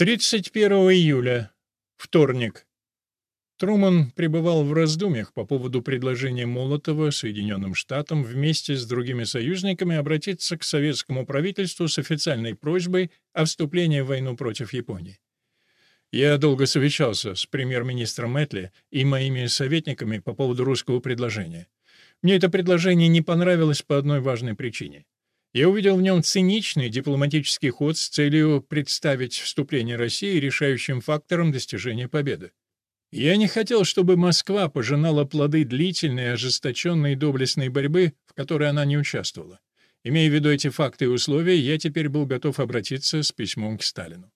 31 июля. Вторник. Труман пребывал в раздумьях по поводу предложения Молотова Соединенным Штатам вместе с другими союзниками обратиться к советскому правительству с официальной просьбой о вступлении в войну против Японии. Я долго совещался с премьер-министром Мэтли и моими советниками по поводу русского предложения. Мне это предложение не понравилось по одной важной причине. Я увидел в нем циничный дипломатический ход с целью представить вступление России решающим фактором достижения победы. Я не хотел, чтобы Москва пожинала плоды длительной, ожесточенной доблестной борьбы, в которой она не участвовала. Имея в виду эти факты и условия, я теперь был готов обратиться с письмом к Сталину.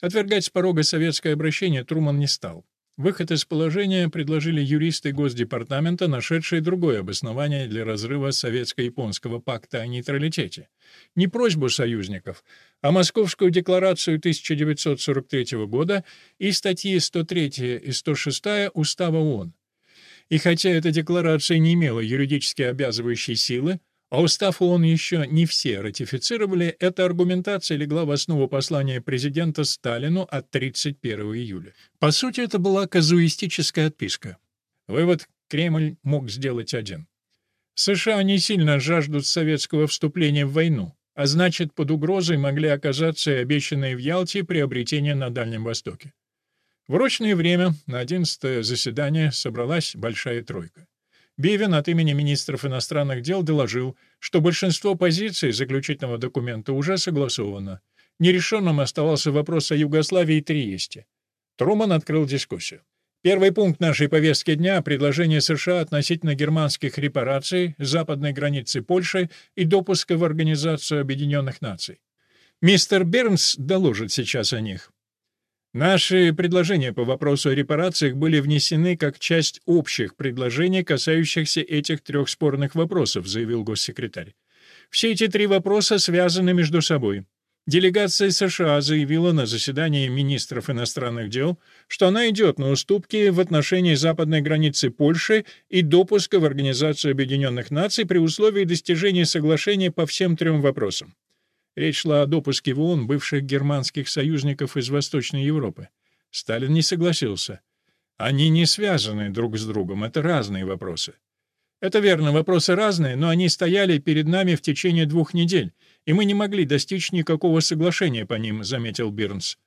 Отвергать с порога советское обращение Труман не стал. Выход из положения предложили юристы Госдепартамента, нашедшие другое обоснование для разрыва Советско-японского пакта о нейтралитете. Не просьбу союзников, а Московскую декларацию 1943 года и статьи 103 и 106 Устава ООН. И хотя эта декларация не имела юридически обязывающей силы, а устав ООН еще не все ратифицировали, эта аргументация легла в основу послания президента Сталину от 31 июля. По сути, это была казуистическая отписка. Вывод Кремль мог сделать один. США не сильно жаждут советского вступления в войну, а значит, под угрозой могли оказаться и обещанные в Ялте приобретения на Дальнем Востоке. В ручное время на 11 заседание собралась Большая Тройка. Бивен от имени министров иностранных дел доложил, что большинство позиций заключительного документа уже согласовано. Нерешенным оставался вопрос о Югославии и Триесте. Труман открыл дискуссию. Первый пункт нашей повестки дня — предложение США относительно германских репараций, западной границы Польши и допуска в Организацию Объединенных Наций. Мистер Бернс доложит сейчас о них. Наши предложения по вопросу о репарациях были внесены как часть общих предложений, касающихся этих трех спорных вопросов, заявил госсекретарь. Все эти три вопроса связаны между собой. Делегация США заявила на заседании министров иностранных дел, что она идет на уступки в отношении западной границы Польши и допуска в Организацию Объединенных Наций при условии достижения соглашения по всем трем вопросам. Речь шла о допуске в ООН бывших германских союзников из Восточной Европы. Сталин не согласился. Они не связаны друг с другом, это разные вопросы. Это верно, вопросы разные, но они стояли перед нами в течение двух недель, и мы не могли достичь никакого соглашения по ним, заметил Бирнс.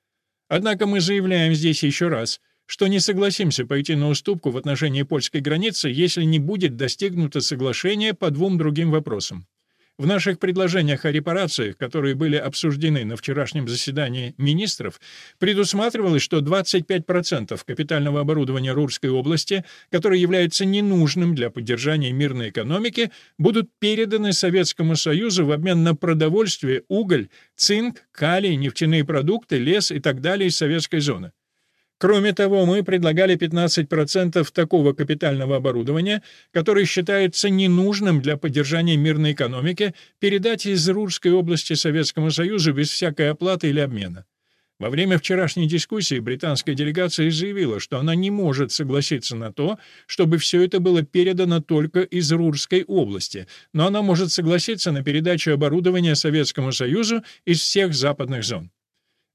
Однако мы заявляем здесь еще раз, что не согласимся пойти на уступку в отношении польской границы, если не будет достигнуто соглашение по двум другим вопросам. В наших предложениях о репарациях, которые были обсуждены на вчерашнем заседании министров, предусматривалось, что 25% капитального оборудования Рурской области, которое является ненужным для поддержания мирной экономики, будут переданы Советскому Союзу в обмен на продовольствие, уголь, цинк, калий, нефтяные продукты, лес и так далее из советской зоны. Кроме того, мы предлагали 15% такого капитального оборудования, которое считается ненужным для поддержания мирной экономики, передать из Рурской области Советскому Союзу без всякой оплаты или обмена. Во время вчерашней дискуссии британская делегация заявила, что она не может согласиться на то, чтобы все это было передано только из Рурской области, но она может согласиться на передачу оборудования Советскому Союзу из всех западных зон.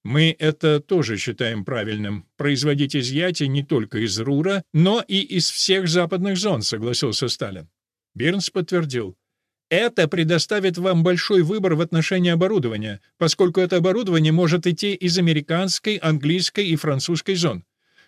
Мы это тоже считаем правильным. Производить изъятие не только из Рура, но и из всех западных зон, согласился Сталин. Бирнс подтвердил. Это предоставит вам большой выбор в отношении оборудования, поскольку это оборудование может идти из американской, английской и французской зон.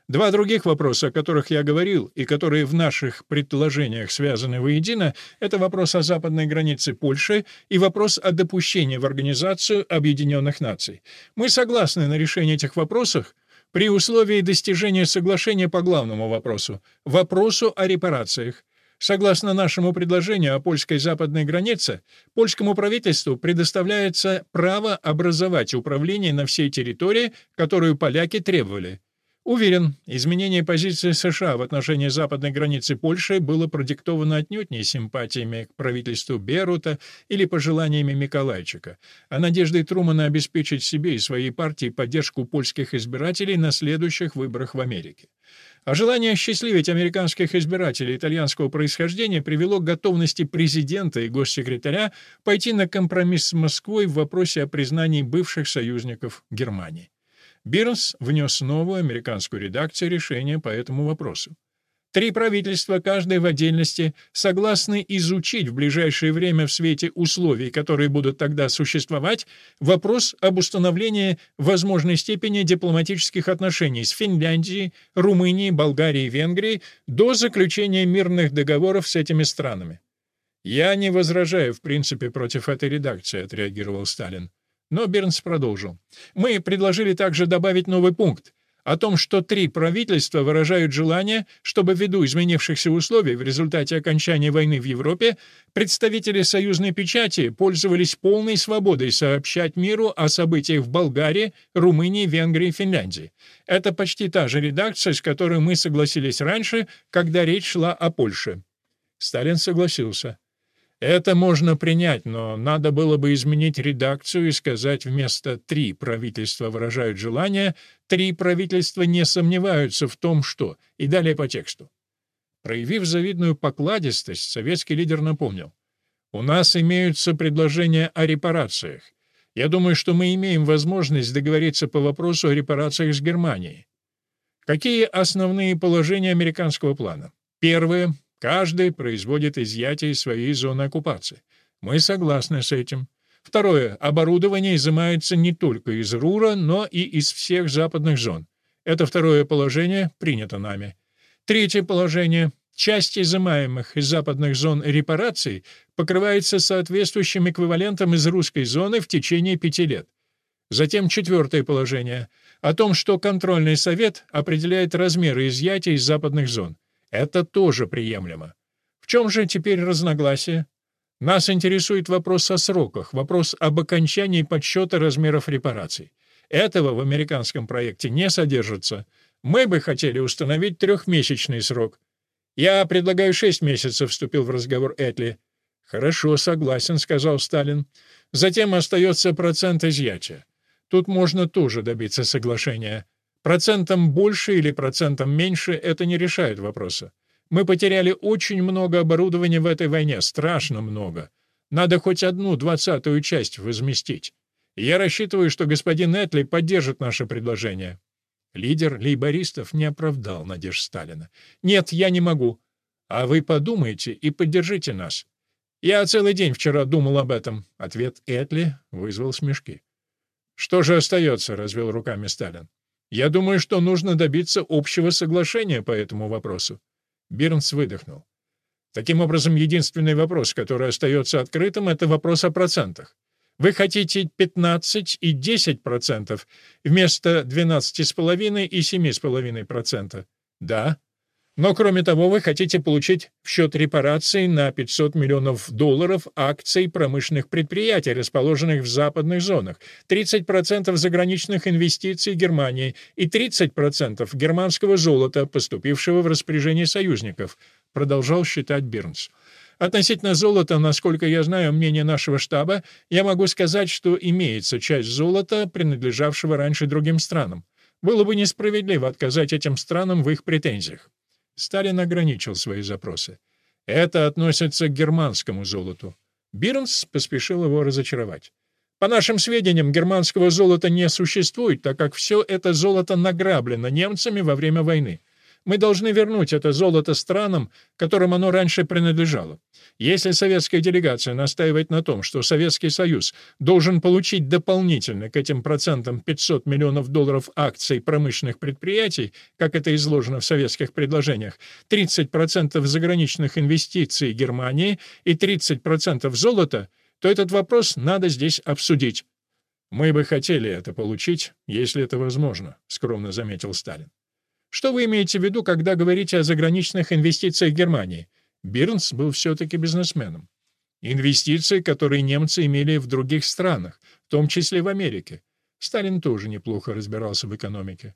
Два других вопроса, о которых я говорил, и которые в наших предположениях связаны воедино, это вопрос о западной границе Польши и вопрос о допущении в Организацию Объединенных Наций. Мы согласны на решение этих вопросов при условии достижения соглашения по главному вопросу — вопросу о репарациях. Согласно нашему предложению о польской западной границе, польскому правительству предоставляется право образовать управление на всей территории, которую поляки требовали. Уверен, изменение позиции США в отношении западной границы Польши было продиктовано отнюдь не симпатиями к правительству Берута или пожеланиями Миколайчика, а надеждой Трумана обеспечить себе и своей партии поддержку польских избирателей на следующих выборах в Америке. А желание счастливить американских избирателей итальянского происхождения привело к готовности президента и госсекретаря пойти на компромисс с Москвой в вопросе о признании бывших союзников Германии. Бирнс внес новую американскую редакцию решения по этому вопросу. Три правительства, каждое в отдельности, согласны изучить в ближайшее время в свете условий, которые будут тогда существовать, вопрос об установлении возможной степени дипломатических отношений с Финляндией, Румынией, Болгарией и Венгрией до заключения мирных договоров с этими странами. «Я не возражаю, в принципе, против этой редакции», — отреагировал Сталин. Но Бернс продолжил. «Мы предложили также добавить новый пункт о том, что три правительства выражают желание, чтобы ввиду изменившихся условий в результате окончания войны в Европе представители союзной печати пользовались полной свободой сообщать миру о событиях в Болгарии, Румынии, Венгрии и Финляндии. Это почти та же редакция, с которой мы согласились раньше, когда речь шла о Польше. Сталин согласился. Это можно принять, но надо было бы изменить редакцию и сказать вместо «три правительства выражают желание», «три правительства не сомневаются в том, что...» и далее по тексту. Проявив завидную покладистость, советский лидер напомнил. «У нас имеются предложения о репарациях. Я думаю, что мы имеем возможность договориться по вопросу о репарациях с Германией. Какие основные положения американского плана? Первое Каждый производит изъятие из своей зоны оккупации. Мы согласны с этим. Второе. Оборудование изымается не только из РУРа, но и из всех западных зон. Это второе положение принято нами. Третье положение. Часть изымаемых из западных зон репараций покрывается соответствующим эквивалентом из русской зоны в течение пяти лет. Затем четвертое положение о том, что контрольный совет определяет размеры изъятия из западных зон. Это тоже приемлемо. В чем же теперь разногласие? Нас интересует вопрос о сроках, вопрос об окончании подсчета размеров репараций. Этого в американском проекте не содержится. Мы бы хотели установить трехмесячный срок. Я предлагаю шесть месяцев, вступил в разговор Этли. Хорошо, согласен, сказал Сталин. Затем остается процент изъятия. Тут можно тоже добиться соглашения. Процентом больше или процентом меньше это не решает вопроса. Мы потеряли очень много оборудования в этой войне, страшно много. Надо хоть одну двадцатую часть возместить. я рассчитываю, что господин Этли поддержит наше предложение». Лидер лейбористов не оправдал надежд Сталина. «Нет, я не могу. А вы подумайте и поддержите нас». «Я целый день вчера думал об этом». Ответ Этли вызвал смешки. «Что же остается?» — развел руками Сталин. Я думаю, что нужно добиться общего соглашения по этому вопросу. Бирнс выдохнул. Таким образом, единственный вопрос, который остается открытым, это вопрос о процентах. Вы хотите 15 и 10 процентов вместо 12,5 и 7,5 процента? Да. Но, кроме того, вы хотите получить в счет репараций на 500 миллионов долларов акций промышленных предприятий, расположенных в западных зонах, 30% заграничных инвестиций Германии и 30% германского золота, поступившего в распоряжение союзников, продолжал считать Бирнс. Относительно золота, насколько я знаю мнение нашего штаба, я могу сказать, что имеется часть золота, принадлежавшего раньше другим странам. Было бы несправедливо отказать этим странам в их претензиях. Сталин ограничил свои запросы. Это относится к германскому золоту. Бирнс поспешил его разочаровать. По нашим сведениям, германского золота не существует, так как все это золото награблено немцами во время войны. Мы должны вернуть это золото странам, которым оно раньше принадлежало. Если советская делегация настаивает на том, что Советский Союз должен получить дополнительно к этим процентам 500 миллионов долларов акций промышленных предприятий, как это изложено в советских предложениях, 30% заграничных инвестиций Германии и 30% золота, то этот вопрос надо здесь обсудить. «Мы бы хотели это получить, если это возможно», — скромно заметил Сталин. Что вы имеете в виду, когда говорите о заграничных инвестициях Германии? Бирнс был все-таки бизнесменом. Инвестиции, которые немцы имели в других странах, в том числе в Америке. Сталин тоже неплохо разбирался в экономике.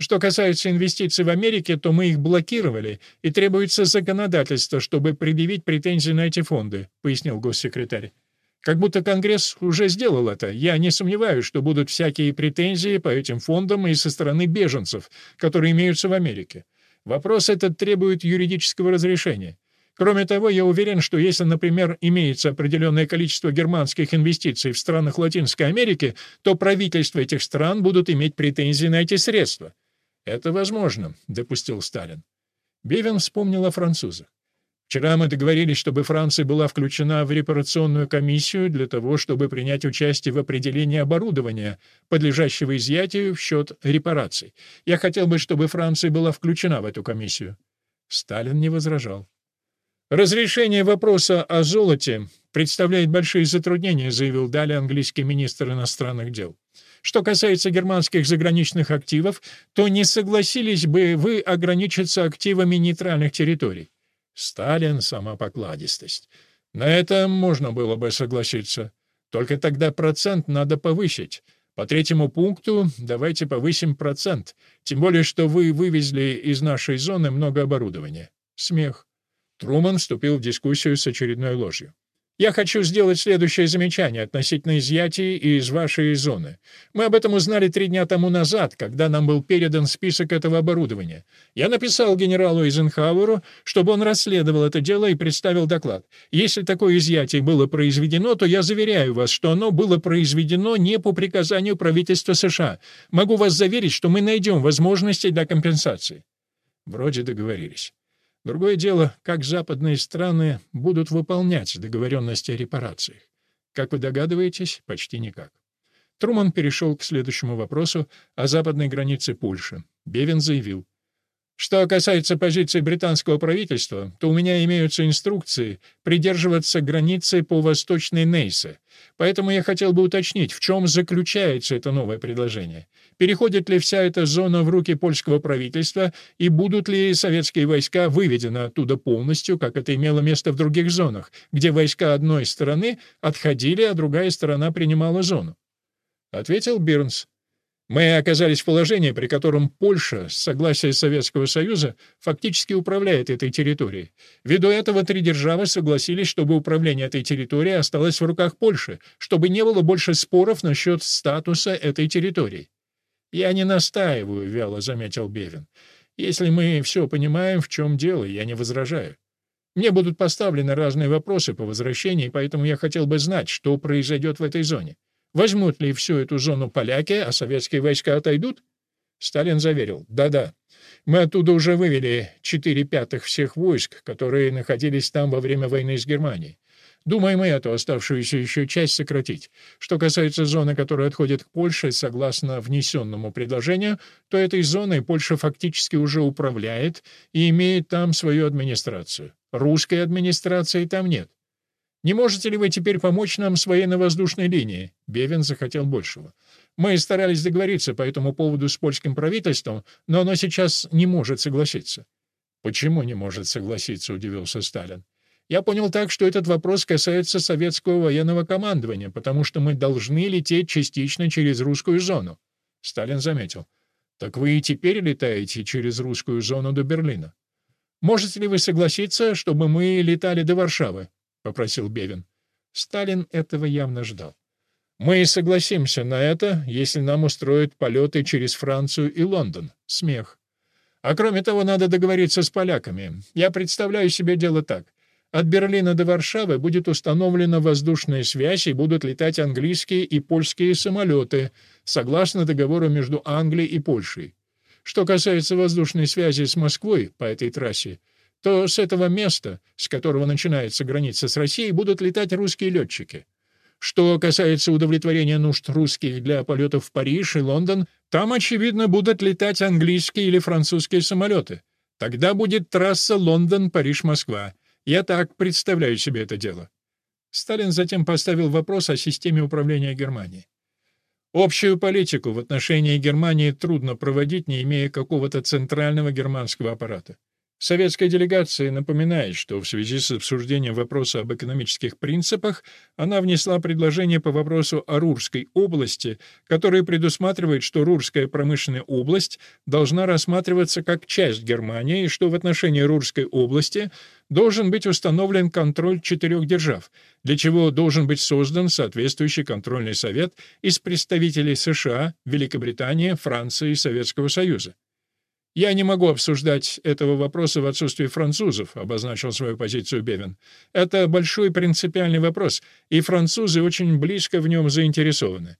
Что касается инвестиций в Америке, то мы их блокировали, и требуется законодательство, чтобы предъявить претензии на эти фонды, пояснил госсекретарь. Как будто Конгресс уже сделал это. Я не сомневаюсь, что будут всякие претензии по этим фондам и со стороны беженцев, которые имеются в Америке. Вопрос этот требует юридического разрешения. Кроме того, я уверен, что если, например, имеется определенное количество германских инвестиций в странах Латинской Америки, то правительства этих стран будут иметь претензии на эти средства. «Это возможно», — допустил Сталин. Бевин вспомнил о французах. Вчера мы договорились, чтобы Франция была включена в репарационную комиссию для того, чтобы принять участие в определении оборудования, подлежащего изъятию в счет репараций. Я хотел бы, чтобы Франция была включена в эту комиссию. Сталин не возражал. Разрешение вопроса о золоте представляет большие затруднения, заявил далее английский министр иностранных дел. Что касается германских заграничных активов, то не согласились бы вы ограничиться активами нейтральных территорий. Сталин — сама покладистость. На это можно было бы согласиться. Только тогда процент надо повысить. По третьему пункту давайте повысим процент. Тем более, что вы вывезли из нашей зоны много оборудования. Смех. Труман вступил в дискуссию с очередной ложью. Я хочу сделать следующее замечание относительно изъятий из вашей зоны. Мы об этом узнали три дня тому назад, когда нам был передан список этого оборудования. Я написал генералу Эйзенхауэру, чтобы он расследовал это дело и представил доклад. Если такое изъятие было произведено, то я заверяю вас, что оно было произведено не по приказанию правительства США. Могу вас заверить, что мы найдем возможности для компенсации. Вроде договорились. Другое дело, как западные страны будут выполнять договоренности о репарациях. Как вы догадываетесь, почти никак. Труман перешел к следующему вопросу о западной границе Польши. Бевин заявил, что касается позиции британского правительства, то у меня имеются инструкции придерживаться границы по восточной Нейсе. Поэтому я хотел бы уточнить, в чем заключается это новое предложение. Переходит ли вся эта зона в руки польского правительства и будут ли советские войска выведены оттуда полностью, как это имело место в других зонах, где войска одной стороны отходили, а другая сторона принимала зону? Ответил Бирнс. Мы оказались в положении, при котором Польша, с согласия Советского Союза, фактически управляет этой территорией. Ввиду этого три державы согласились, чтобы управление этой территорией осталось в руках Польши, чтобы не было больше споров насчет статуса этой территории. «Я не настаиваю», — вяло заметил Бевин. «Если мы все понимаем, в чем дело, я не возражаю. Мне будут поставлены разные вопросы по возвращении, поэтому я хотел бы знать, что произойдет в этой зоне. Возьмут ли всю эту зону поляки, а советские войска отойдут? Сталин заверил, да-да, мы оттуда уже вывели четыре пятых всех войск, которые находились там во время войны с Германией. Думаем и эту оставшуюся еще часть сократить. Что касается зоны, которая отходит к Польше, согласно внесенному предложению, то этой зоной Польша фактически уже управляет и имеет там свою администрацию. Русской администрации там нет. Не можете ли вы теперь помочь нам с военно-воздушной линией?» Бевин захотел большего. «Мы старались договориться по этому поводу с польским правительством, но оно сейчас не может согласиться». «Почему не может согласиться?» — удивился Сталин. «Я понял так, что этот вопрос касается советского военного командования, потому что мы должны лететь частично через русскую зону». Сталин заметил. «Так вы и теперь летаете через русскую зону до Берлина. Можете ли вы согласиться, чтобы мы летали до Варшавы?» — попросил Бевин. Сталин этого явно ждал. «Мы согласимся на это, если нам устроят полеты через Францию и Лондон». Смех. «А кроме того, надо договориться с поляками. Я представляю себе дело так. От Берлина до Варшавы будет установлена воздушная связь и будут летать английские и польские самолеты, согласно договору между Англией и Польшей. Что касается воздушной связи с Москвой по этой трассе, то с этого места, с которого начинается граница с Россией, будут летать русские летчики. Что касается удовлетворения нужд русских для полетов в Париж и Лондон, там, очевидно, будут летать английские или французские самолеты. Тогда будет трасса Лондон-Париж-Москва. Я так представляю себе это дело. Сталин затем поставил вопрос о системе управления Германией. Общую политику в отношении Германии трудно проводить, не имея какого-то центрального германского аппарата. Советская делегация напоминает, что в связи с обсуждением вопроса об экономических принципах она внесла предложение по вопросу о Рурской области, которое предусматривает, что Рурская промышленная область должна рассматриваться как часть Германии и что в отношении Рурской области должен быть установлен контроль четырех держав, для чего должен быть создан соответствующий контрольный совет из представителей США, Великобритании, Франции и Советского Союза. «Я не могу обсуждать этого вопроса в отсутствии французов», — обозначил свою позицию Бевин. «Это большой принципиальный вопрос, и французы очень близко в нем заинтересованы.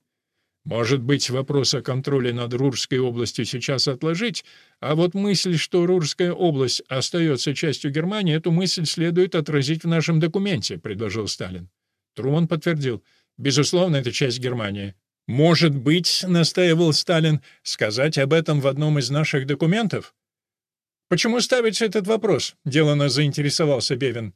Может быть, вопрос о контроле над Рурской областью сейчас отложить, а вот мысль, что Рурская область остается частью Германии, эту мысль следует отразить в нашем документе», — предложил Сталин. Труман подтвердил. «Безусловно, это часть Германии. «Может быть, — настаивал Сталин, — сказать об этом в одном из наших документов?» «Почему ставится этот вопрос?» — делано заинтересовался Бевин.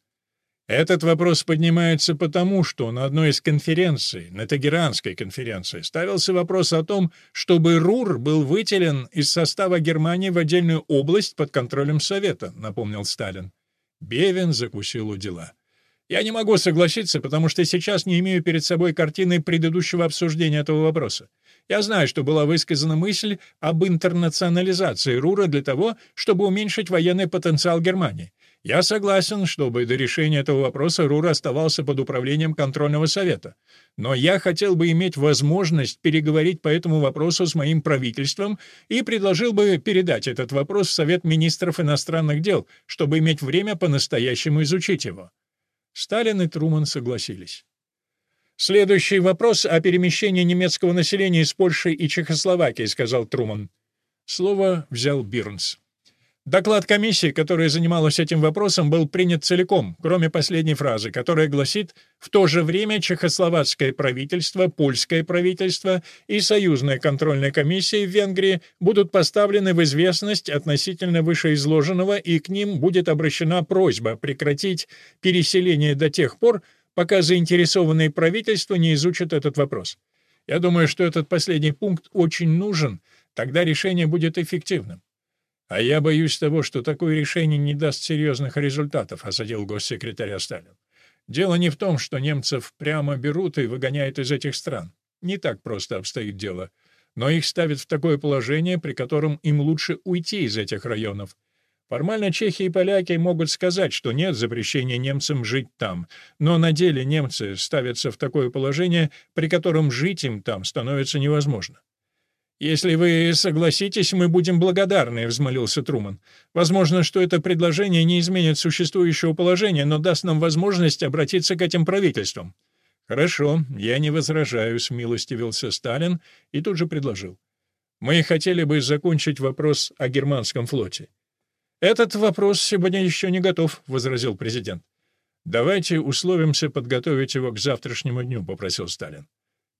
Этот вопрос поднимается потому, что на одной из конференций, на Тегеранской конференции, ставился вопрос о том, чтобы РУР был выделен из состава Германии в отдельную область под контролем Совета, напомнил Сталин. Бевин закусил у дела. Я не могу согласиться, потому что сейчас не имею перед собой картины предыдущего обсуждения этого вопроса. Я знаю, что была высказана мысль об интернационализации РУРа для того, чтобы уменьшить военный потенциал Германии. Я согласен, чтобы до решения этого вопроса РУР оставался под управлением контрольного совета. Но я хотел бы иметь возможность переговорить по этому вопросу с моим правительством и предложил бы передать этот вопрос в Совет министров иностранных дел, чтобы иметь время по-настоящему изучить его. Сталин и Труман согласились. «Следующий вопрос о перемещении немецкого населения из Польши и Чехословакии», — сказал Труман. Слово взял Бирнс. Доклад комиссии, которая занималась этим вопросом, был принят целиком, кроме последней фразы, которая гласит «В то же время чехословацкое правительство, польское правительство и союзная контрольная комиссия в Венгрии будут поставлены в известность относительно вышеизложенного, и к ним будет обращена просьба прекратить переселение до тех пор, пока заинтересованные правительства не изучат этот вопрос. Я думаю, что этот последний пункт очень нужен, тогда решение будет эффективным. «А я боюсь того, что такое решение не даст серьезных результатов», — осадил госсекретаря Сталин. «Дело не в том, что немцев прямо берут и выгоняют из этих стран. Не так просто обстоит дело. Но их ставят в такое положение, при котором им лучше уйти из этих районов. Формально чехи и поляки могут сказать, что нет запрещения немцам жить там, но на деле немцы ставятся в такое положение, при котором жить им там становится невозможно. «Если вы согласитесь, мы будем благодарны», — взмолился Труман. «Возможно, что это предложение не изменит существующего положения, но даст нам возможность обратиться к этим правительствам». «Хорошо, я не возражаю», — смилостивился Сталин и тут же предложил. «Мы хотели бы закончить вопрос о германском флоте». «Этот вопрос сегодня еще не готов», — возразил президент. «Давайте условимся подготовить его к завтрашнему дню», — попросил Сталин.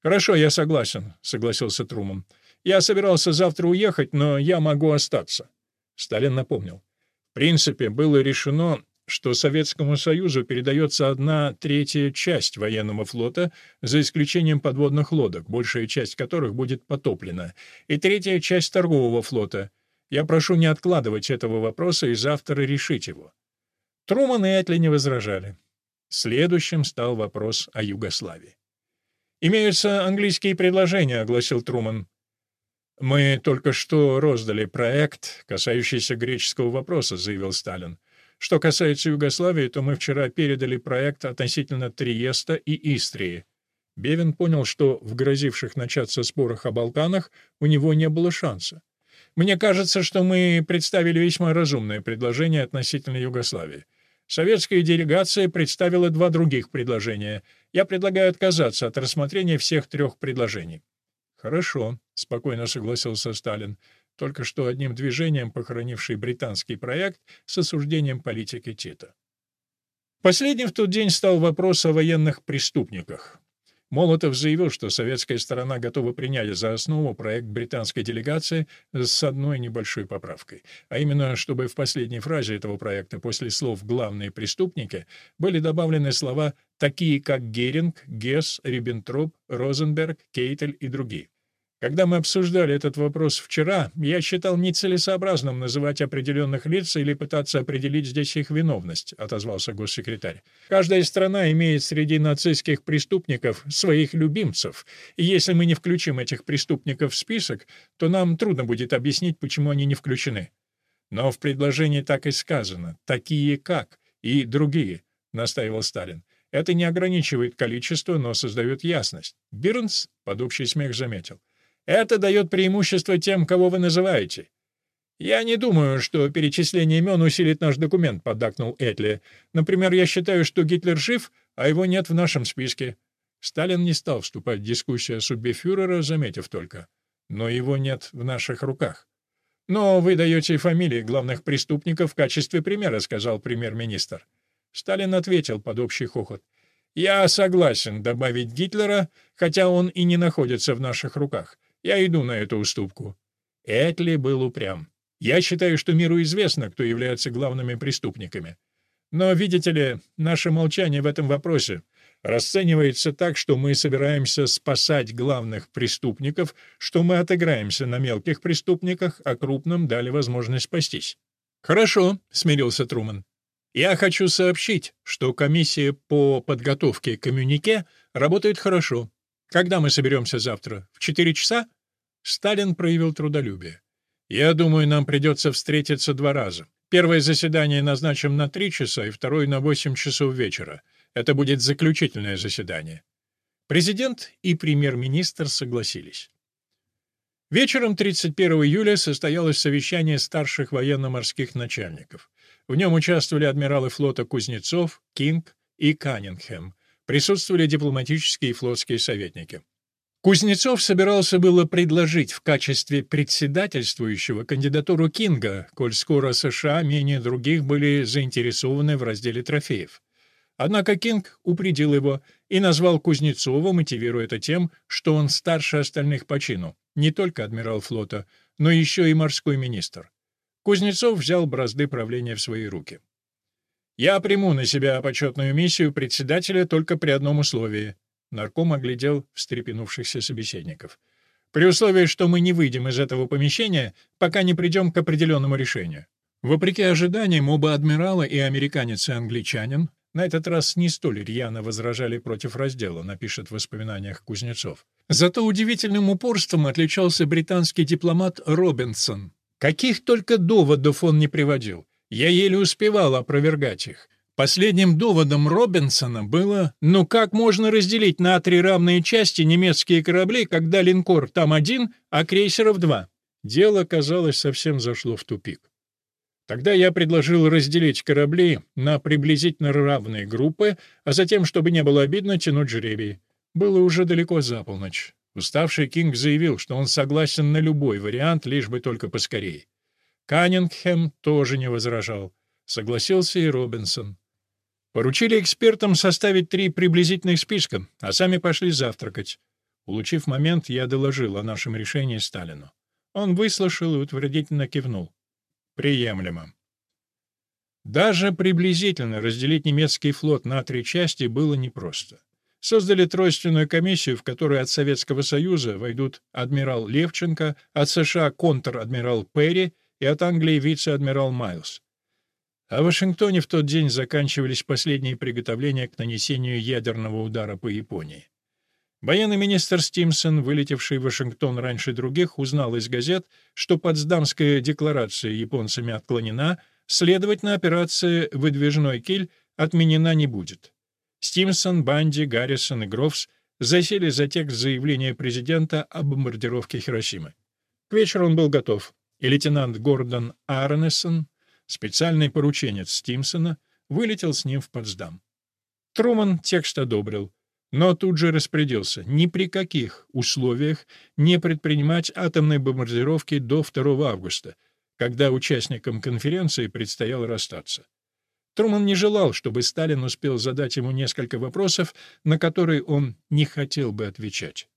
«Хорошо, я согласен», — согласился Труман. Я собирался завтра уехать, но я могу остаться». Сталин напомнил. В принципе, было решено, что Советскому Союзу передается одна третья часть военного флота, за исключением подводных лодок, большая часть которых будет потоплена, и третья часть торгового флота. Я прошу не откладывать этого вопроса и завтра решить его. Труман и Этли не возражали. Следующим стал вопрос о Югославии. «Имеются английские предложения», — огласил Труман. «Мы только что роздали проект, касающийся греческого вопроса», — заявил Сталин. «Что касается Югославии, то мы вчера передали проект относительно Триеста и Истрии». Бевин понял, что в грозивших начаться спорах о Балканах у него не было шанса. «Мне кажется, что мы представили весьма разумное предложение относительно Югославии. Советская делегация представила два других предложения. Я предлагаю отказаться от рассмотрения всех трех предложений». «Хорошо», — спокойно согласился Сталин, только что одним движением похоронивший британский проект с осуждением политики Тита. Последним в тот день стал вопрос о военных преступниках. Молотов заявил, что советская сторона готова принять за основу проект британской делегации с одной небольшой поправкой, а именно, чтобы в последней фразе этого проекта после слов «главные преступники» были добавлены слова такие как Геринг, Гесс, Риббентроп, Розенберг, Кейтель и другие. Когда мы обсуждали этот вопрос вчера, я считал нецелесообразным называть определенных лиц или пытаться определить здесь их виновность, отозвался госсекретарь. Каждая страна имеет среди нацистских преступников своих любимцев, и если мы не включим этих преступников в список, то нам трудно будет объяснить, почему они не включены. Но в предложении так и сказано «такие как» и «другие», — настаивал Сталин. Это не ограничивает количество, но создает ясность. Бирнс под общий смех заметил. Это дает преимущество тем, кого вы называете. «Я не думаю, что перечисление имен усилит наш документ», — поддакнул Этли. «Например, я считаю, что Гитлер жив, а его нет в нашем списке». Сталин не стал вступать в дискуссию о судьбе фюрера, заметив только. «Но его нет в наших руках». «Но вы даете фамилии главных преступников в качестве примера», — сказал премьер-министр. Сталин ответил под общий хохот. «Я согласен добавить Гитлера, хотя он и не находится в наших руках. Я иду на эту уступку». Этли был упрям. Я считаю, что миру известно, кто является главными преступниками. Но, видите ли, наше молчание в этом вопросе расценивается так, что мы собираемся спасать главных преступников, что мы отыграемся на мелких преступниках, а крупным дали возможность спастись. «Хорошо», — смирился Труман. «Я хочу сообщить, что комиссия по подготовке коммюнике работает хорошо. Когда мы соберемся завтра? В четыре часа?» Сталин проявил трудолюбие. Я думаю, нам придется встретиться два раза. Первое заседание назначим на три часа и второе на восемь часов вечера. Это будет заключительное заседание. Президент и премьер-министр согласились. Вечером 31 июля состоялось совещание старших военно-морских начальников. В нем участвовали адмиралы флота Кузнецов, Кинг и Каннингхэм. Присутствовали дипломатические и флотские советники. Кузнецов собирался было предложить в качестве председательствующего кандидатуру Кинга, коль скоро США менее других были заинтересованы в разделе трофеев. Однако Кинг упредил его и назвал Кузнецова, мотивируя это тем, что он старше остальных по чину, не только адмирал флота, но еще и морской министр. Кузнецов взял бразды правления в свои руки. «Я приму на себя почетную миссию председателя только при одном условии», Нарком оглядел встрепенувшихся собеседников. «При условии, что мы не выйдем из этого помещения, пока не придем к определенному решению». Вопреки ожиданиям, оба адмирала, и американец, и англичанин, на этот раз не столь рьяно возражали против раздела, напишет в воспоминаниях Кузнецов. Зато удивительным упорством отличался британский дипломат Робинсон. Каких только доводов он не приводил. Я еле успевал опровергать их. Последним доводом Робинсона было, ну как можно разделить на три равные части немецкие корабли, когда линкор там один, а крейсеров два? Дело, казалось, совсем зашло в тупик. Тогда я предложил разделить корабли на приблизительно равные группы, а затем, чтобы не было обидно, тянуть жребий. Было уже далеко за полночь. Уставший Кинг заявил, что он согласен на любой вариант, лишь бы только поскорее. Каннингхэм тоже не возражал. Согласился и Робинсон. Поручили экспертам составить три приблизительных списка, а сами пошли завтракать. Улучив момент, я доложил о нашем решении Сталину. Он выслушал и утвердительно кивнул. Приемлемо. Даже приблизительно разделить немецкий флот на три части было непросто. Создали тройственную комиссию, в которой от Советского Союза войдут адмирал Левченко, от США контр-адмирал Перри и от Англии вице-адмирал Майлз. А в Вашингтоне в тот день заканчивались последние приготовления к нанесению ядерного удара по Японии. Военный министр Стимсон, вылетевший в Вашингтон раньше других, узнал из газет, что Потсдамская декларация японцами отклонена, следовательно, операция «Выдвижной киль» отменена не будет. Стимсон, Банди, Гаррисон и Грофс засели за текст заявления президента о бомбардировке Хиросимы. К вечеру он был готов, и лейтенант Гордон Арнесон Специальный порученец Стимсона вылетел с ним в Потсдам. Труман текст одобрил, но тут же распорядился ни при каких условиях не предпринимать атомной бомбардировки до 2 августа, когда участникам конференции предстояло расстаться. Труман не желал, чтобы Сталин успел задать ему несколько вопросов, на которые он не хотел бы отвечать.